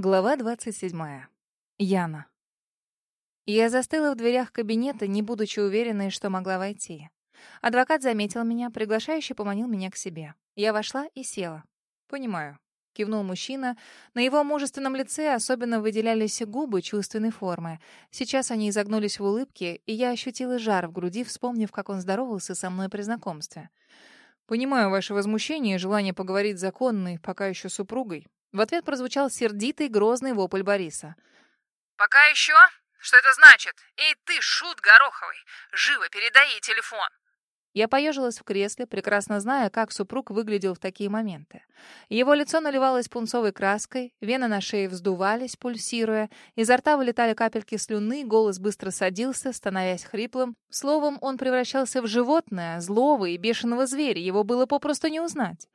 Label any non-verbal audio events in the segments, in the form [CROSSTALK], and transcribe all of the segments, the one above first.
Глава 27. Яна. Я застыла в дверях кабинета, не будучи уверенной, что могла войти. Адвокат заметил меня, приглашающий поманил меня к себе. Я вошла и села. «Понимаю», — кивнул мужчина. На его мужественном лице особенно выделялись губы чувственной формы. Сейчас они изогнулись в улыбке, и я ощутила жар в груди, вспомнив, как он здоровался со мной при знакомстве. «Понимаю ваше возмущение и желание поговорить с законной, пока еще супругой, в ответ прозвучал сердитый, грозный вопль Бориса. «Пока еще? Что это значит? Эй ты, шут Гороховый, живо передай ей телефон!» Я поежилась в кресле, прекрасно зная, как супруг выглядел в такие моменты. Его лицо наливалось пунцовой краской, вены на шее вздувались, пульсируя, изо рта вылетали капельки слюны, голос быстро садился, становясь хриплым. Словом, он превращался в животное, злого и бешеного зверя, его было попросту не узнать.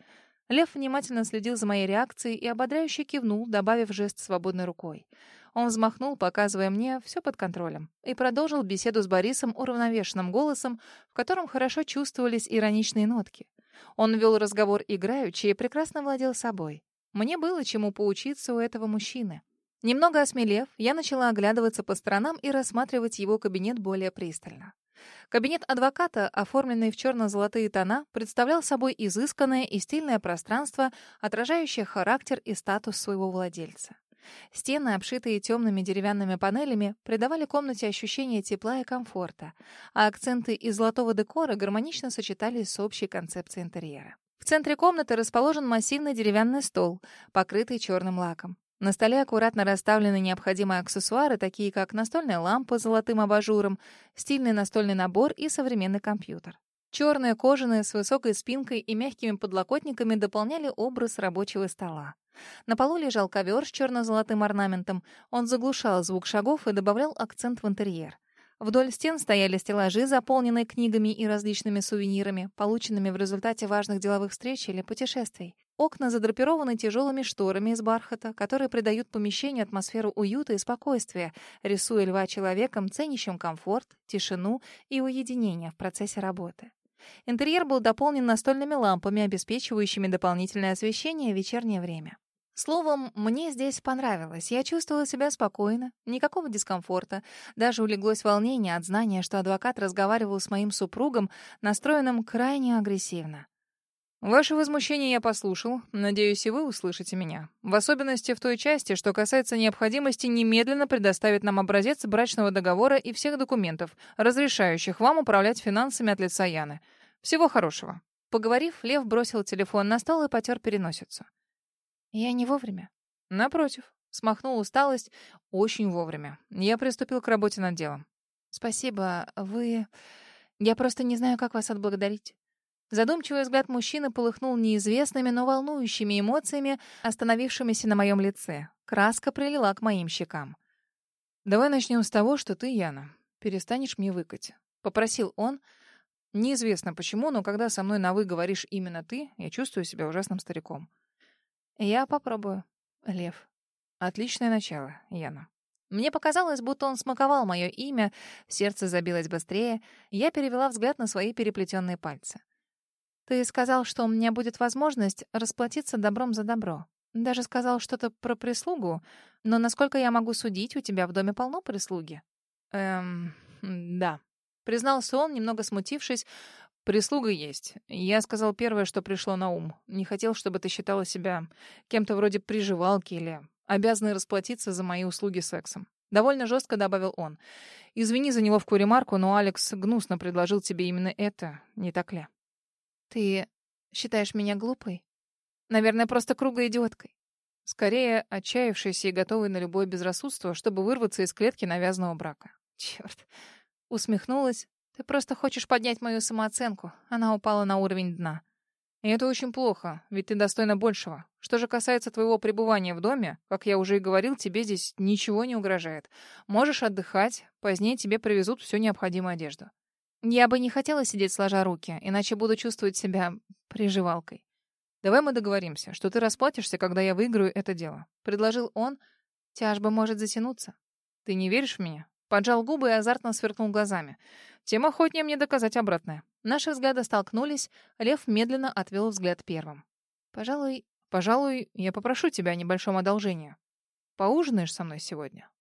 Лев внимательно следил за моей реакцией и ободряюще кивнул, добавив жест свободной рукой. Он взмахнул, показывая мне все под контролем, и продолжил беседу с Борисом уравновешенным голосом, в котором хорошо чувствовались ироничные нотки. Он вел разговор играючи и прекрасно владел собой. Мне было чему поучиться у этого мужчины. Немного осмелев, я начала оглядываться по сторонам и рассматривать его кабинет более пристально. Кабинет адвоката, оформленный в черно-золотые тона, представлял собой изысканное и стильное пространство, отражающее характер и статус своего владельца. Стены, обшитые темными деревянными панелями, придавали комнате ощущение тепла и комфорта, а акценты из золотого декора гармонично сочетались с общей концепцией интерьера. В центре комнаты расположен массивный деревянный стол, покрытый черным лаком. На столе аккуратно расставлены необходимые аксессуары, такие как настольная лампа с золотым абажуром, стильный настольный набор и современный компьютер. Черные кожаные с высокой спинкой и мягкими подлокотниками дополняли образ рабочего стола. На полу лежал ковер с черно-золотым орнаментом. Он заглушал звук шагов и добавлял акцент в интерьер. Вдоль стен стояли стеллажи, заполненные книгами и различными сувенирами, полученными в результате важных деловых встреч или путешествий. Окна задрапированы тяжелыми шторами из бархата, которые придают помещению атмосферу уюта и спокойствия, рисуя льва человеком, ценящим комфорт, тишину и уединение в процессе работы. Интерьер был дополнен настольными лампами, обеспечивающими дополнительное освещение в вечернее время. Словом, мне здесь понравилось. Я чувствовала себя спокойно, никакого дискомфорта. Даже улеглось волнение от знания, что адвокат разговаривал с моим супругом, настроенным крайне агрессивно. Ваше возмущение я послушал. Надеюсь, и вы услышите меня. В особенности в той части, что касается необходимости немедленно предоставить нам образец брачного договора и всех документов, разрешающих вам управлять финансами от лица Яны. Всего хорошего. Поговорив, Лев бросил телефон на стол и потер переносицу. Я не вовремя. Напротив. Смахнул усталость. Очень вовремя. Я приступил к работе над делом. Спасибо. Вы... Я просто не знаю, как вас отблагодарить. Задумчивый взгляд мужчины полыхнул неизвестными, но волнующими эмоциями, остановившимися на моем лице. Краска прилила к моим щекам. «Давай начнем с того, что ты, Яна, перестанешь мне выкать», — попросил он. «Неизвестно почему, но когда со мной на «вы» говоришь именно ты, я чувствую себя ужасным стариком». «Я попробую, Лев». «Отличное начало, Яна». Мне показалось, будто он смаковал мое имя, сердце забилось быстрее, я перевела взгляд на свои переплетенные пальцы. Ты сказал, что у меня будет возможность расплатиться добром за добро. Даже сказал что-то про прислугу, но, насколько я могу судить, у тебя в доме полно прислуги». «Эм, да», — признался он, немного смутившись. «Прислуга есть. Я сказал первое, что пришло на ум. Не хотел, чтобы ты считала себя кем-то вроде приживалки или обязанной расплатиться за мои услуги сексом». Довольно жестко добавил он. «Извини за него в ремарку, но Алекс гнусно предложил тебе именно это, не так ли?» Ты считаешь меня глупой? Наверное, просто круглой идиоткой. Скорее, отчаявшейся и готовой на любое безрассудство, чтобы вырваться из клетки навязанного брака. [LAUGHS] Черт. Усмехнулась. Ты просто хочешь поднять мою самооценку. Она упала на уровень дна. И это очень плохо, ведь ты достойна большего. Что же касается твоего пребывания в доме, как я уже и говорил, тебе здесь ничего не угрожает. Можешь отдыхать, позднее тебе привезут всю необходимую одежду. Я бы не хотела сидеть сложа руки, иначе буду чувствовать себя приживалкой. Давай мы договоримся, что ты расплатишься, когда я выиграю это дело, предложил он. Тяжба может затянуться. Ты не веришь в меня? Поджал губы и азартно сверкнул глазами. Тем охотнее мне доказать обратное. Наши взгляды столкнулись, Лев медленно отвел взгляд первым. Пожалуй, пожалуй, я попрошу тебя о небольшом одолжении. Поужинаешь со мной сегодня?